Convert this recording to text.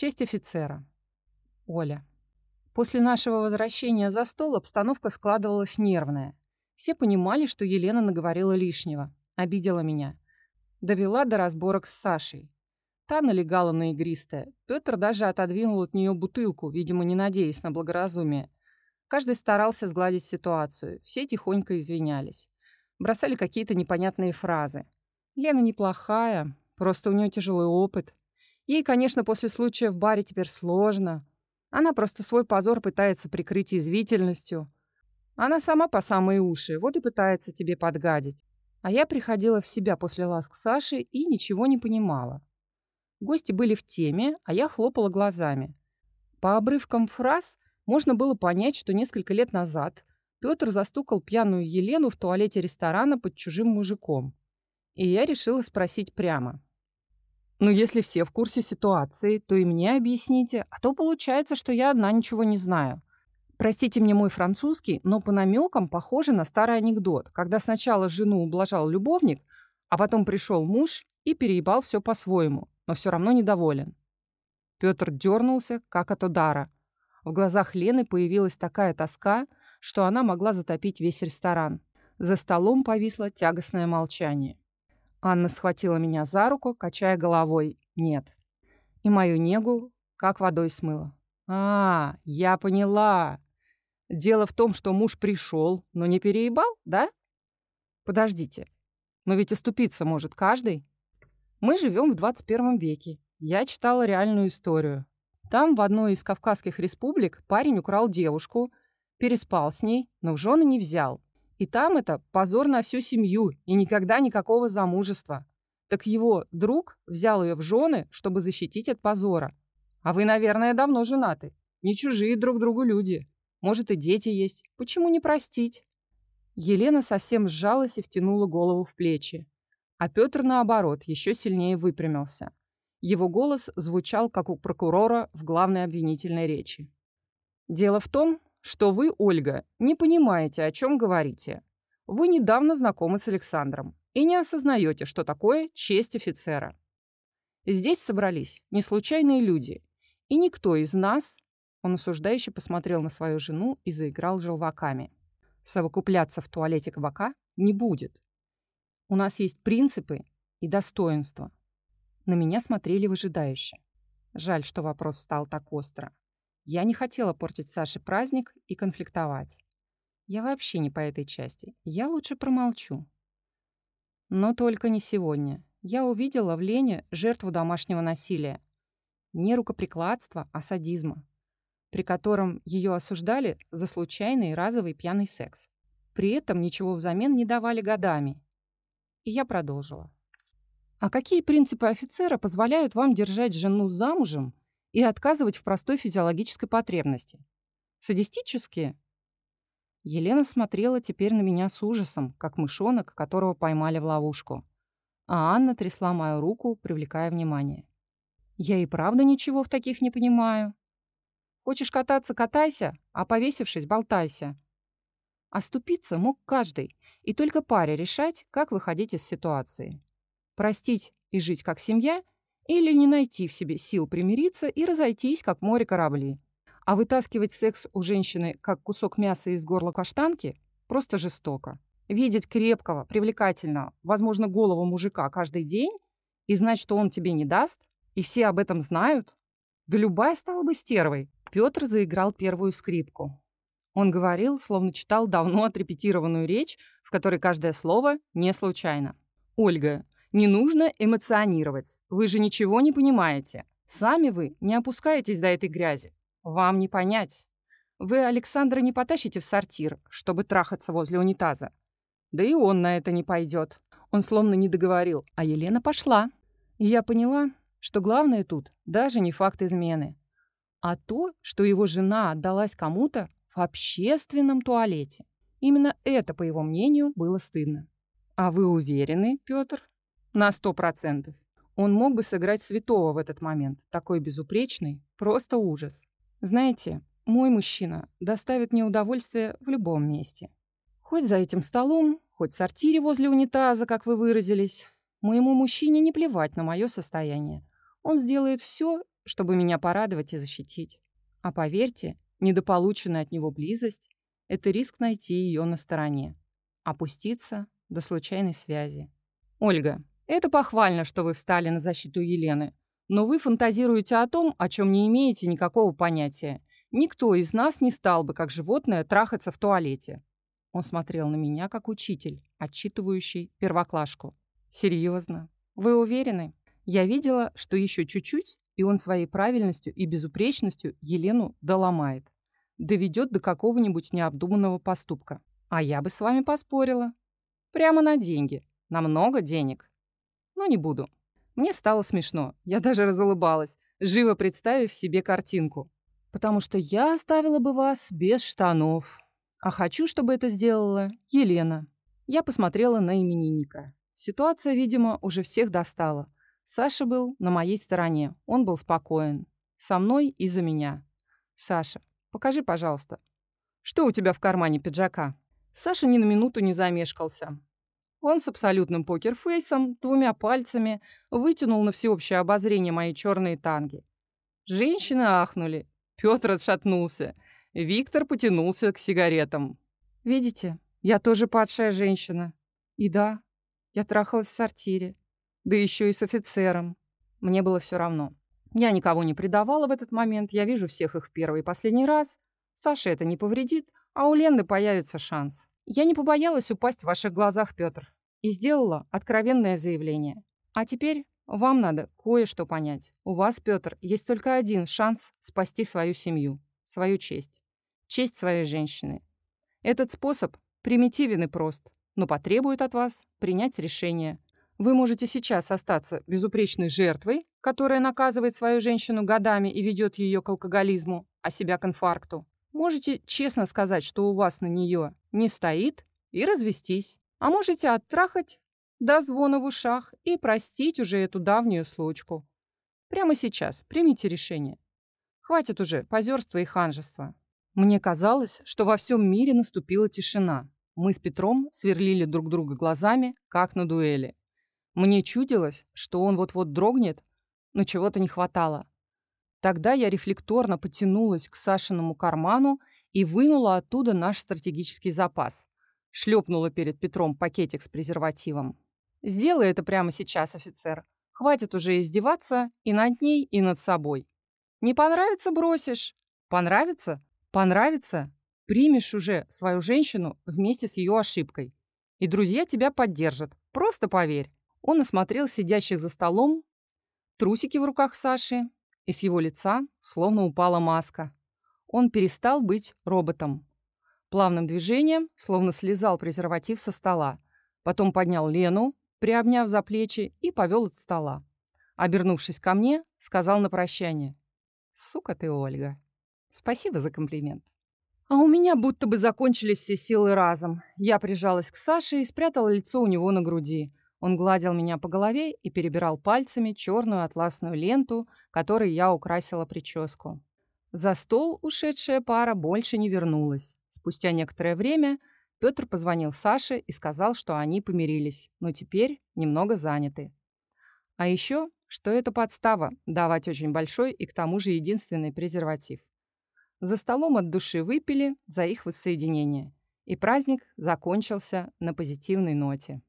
Честь офицера. Оля. После нашего возвращения за стол обстановка складывалась нервная. Все понимали, что Елена наговорила лишнего, обидела меня. Довела до разборок с Сашей. Та налегала на игристое. Петр даже отодвинул от нее бутылку, видимо, не надеясь на благоразумие. Каждый старался сгладить ситуацию. Все тихонько извинялись. Бросали какие-то непонятные фразы. Лена неплохая, просто у нее тяжелый опыт. Ей, конечно, после случая в баре теперь сложно. Она просто свой позор пытается прикрыть извительностью. Она сама по самые уши, вот и пытается тебе подгадить. А я приходила в себя после ласк Саши и ничего не понимала. Гости были в теме, а я хлопала глазами. По обрывкам фраз можно было понять, что несколько лет назад Петр застукал пьяную Елену в туалете ресторана под чужим мужиком. И я решила спросить прямо. «Ну, если все в курсе ситуации, то и мне объясните, а то получается, что я одна ничего не знаю. Простите мне мой французский, но по намекам похоже на старый анекдот, когда сначала жену ублажал любовник, а потом пришел муж и переебал все по-своему, но все равно недоволен. Петр дернулся, как от удара. В глазах Лены появилась такая тоска, что она могла затопить весь ресторан. За столом повисло тягостное молчание. Анна схватила меня за руку, качая головой «нет». И мою негу как водой смыло. «А, я поняла. Дело в том, что муж пришел, но не переебал, да? Подождите, но ведь оступиться может каждый. Мы живем в 21 веке. Я читала реальную историю. Там, в одной из кавказских республик, парень украл девушку, переспал с ней, но в жены не взял. И там это позор на всю семью и никогда никакого замужества. Так его друг взял ее в жены, чтобы защитить от позора. А вы, наверное, давно женаты. Не чужие друг другу люди. Может, и дети есть. Почему не простить?» Елена совсем сжалась и втянула голову в плечи. А Петр, наоборот, еще сильнее выпрямился. Его голос звучал, как у прокурора в главной обвинительной речи. «Дело в том, что вы, Ольга, не понимаете, о чем говорите. Вы недавно знакомы с Александром и не осознаете, что такое честь офицера. Здесь собрались не случайные люди, и никто из нас он осуждающе посмотрел на свою жену и заиграл желваками. Совокупляться в туалете кабака не будет. У нас есть принципы и достоинства. На меня смотрели выжидающе. Жаль, что вопрос стал так остро. Я не хотела портить Саше праздник и конфликтовать. Я вообще не по этой части. Я лучше промолчу. Но только не сегодня. Я увидела в Лене жертву домашнего насилия. Не рукоприкладства, а садизма при котором ее осуждали за случайный разовый пьяный секс. При этом ничего взамен не давали годами. И я продолжила. А какие принципы офицера позволяют вам держать жену замужем и отказывать в простой физиологической потребности? Садистические? Елена смотрела теперь на меня с ужасом, как мышонок, которого поймали в ловушку. А Анна трясла мою руку, привлекая внимание. Я и правда ничего в таких не понимаю. Хочешь кататься – катайся, а повесившись – болтайся. Оступиться мог каждый, и только паре решать, как выходить из ситуации. Простить и жить как семья или не найти в себе сил примириться и разойтись, как море корабли. А вытаскивать секс у женщины, как кусок мяса из горла каштанки, просто жестоко. Видеть крепкого, привлекательного, возможно, голого мужика каждый день и знать, что он тебе не даст, и все об этом знают, да любая стала бы стервой, Петр заиграл первую скрипку. Он говорил, словно читал давно отрепетированную речь, в которой каждое слово не случайно. «Ольга, не нужно эмоционировать. Вы же ничего не понимаете. Сами вы не опускаетесь до этой грязи. Вам не понять. Вы Александра не потащите в сортир, чтобы трахаться возле унитаза. Да и он на это не пойдет. Он словно не договорил, а Елена пошла. И я поняла, что главное тут даже не факт измены, а то, что его жена отдалась кому-то в общественном туалете. Именно это, по его мнению, было стыдно. А вы уверены, Петр? На сто процентов. Он мог бы сыграть святого в этот момент. Такой безупречный. Просто ужас. Знаете, мой мужчина доставит мне удовольствие в любом месте. Хоть за этим столом, хоть в сортире возле унитаза, как вы выразились. Моему мужчине не плевать на мое состояние. Он сделает все, чтобы меня порадовать и защитить. А поверьте, недополученная от него близость — это риск найти ее на стороне. Опуститься до случайной связи. Ольга, это похвально, что вы встали на защиту Елены, но вы фантазируете о том, о чем не имеете никакого понятия. Никто из нас не стал бы, как животное, трахаться в туалете. Он смотрел на меня, как учитель, отчитывающий первоклашку. Серьезно? Вы уверены? Я видела, что еще чуть-чуть, и он своей правильностью и безупречностью Елену доломает. Доведет до какого-нибудь необдуманного поступка. А я бы с вами поспорила. Прямо на деньги. На много денег. Но не буду. Мне стало смешно. Я даже разулыбалась, живо представив себе картинку. Потому что я оставила бы вас без штанов. А хочу, чтобы это сделала Елена. Я посмотрела на именинника. Ситуация, видимо, уже всех достала. Саша был на моей стороне. Он был спокоен. Со мной и за меня. Саша, покажи, пожалуйста. Что у тебя в кармане пиджака? Саша ни на минуту не замешкался. Он с абсолютным покерфейсом, двумя пальцами, вытянул на всеобщее обозрение мои черные танги. Женщины ахнули. Петр отшатнулся. Виктор потянулся к сигаретам. «Видите, я тоже падшая женщина. И да, я трахалась в сортире. Да еще и с офицером. Мне было все равно. Я никого не предавала в этот момент, я вижу всех их в первый и последний раз. Саше это не повредит, а у Лены появится шанс. Я не побоялась упасть в ваших глазах, Петр, и сделала откровенное заявление. А теперь вам надо кое-что понять. У вас, Петр, есть только один шанс спасти свою семью, свою честь честь своей женщины. Этот способ примитивен и прост, но потребует от вас принять решение. Вы можете сейчас остаться безупречной жертвой, которая наказывает свою женщину годами и ведет ее к алкоголизму, а себя к инфаркту. Можете честно сказать, что у вас на нее не стоит, и развестись. А можете оттрахать до звона в ушах и простить уже эту давнюю случку. Прямо сейчас примите решение. Хватит уже позерства и ханжества. Мне казалось, что во всем мире наступила тишина. Мы с Петром сверлили друг друга глазами, как на дуэли. Мне чудилось, что он вот-вот дрогнет, но чего-то не хватало. Тогда я рефлекторно потянулась к Сашиному карману и вынула оттуда наш стратегический запас. Шлепнула перед Петром пакетик с презервативом. «Сделай это прямо сейчас, офицер. Хватит уже издеваться и над ней, и над собой. Не понравится – бросишь. Понравится Понравится? Примешь уже свою женщину вместе с ее ошибкой. И друзья тебя поддержат. Просто поверь. Он осмотрел сидящих за столом, трусики в руках Саши, и с его лица словно упала маска. Он перестал быть роботом. Плавным движением словно слезал презерватив со стола. Потом поднял Лену, приобняв за плечи, и повел от стола. Обернувшись ко мне, сказал на прощание. «Сука ты, Ольга». Спасибо за комплимент. А у меня будто бы закончились все силы разом. Я прижалась к Саше и спрятала лицо у него на груди. Он гладил меня по голове и перебирал пальцами черную атласную ленту, которой я украсила прическу. За стол ушедшая пара больше не вернулась. Спустя некоторое время Петр позвонил Саше и сказал, что они помирились, но теперь немного заняты. А еще, что это подстава давать очень большой и к тому же единственный презерватив. За столом от души выпили за их воссоединение. И праздник закончился на позитивной ноте.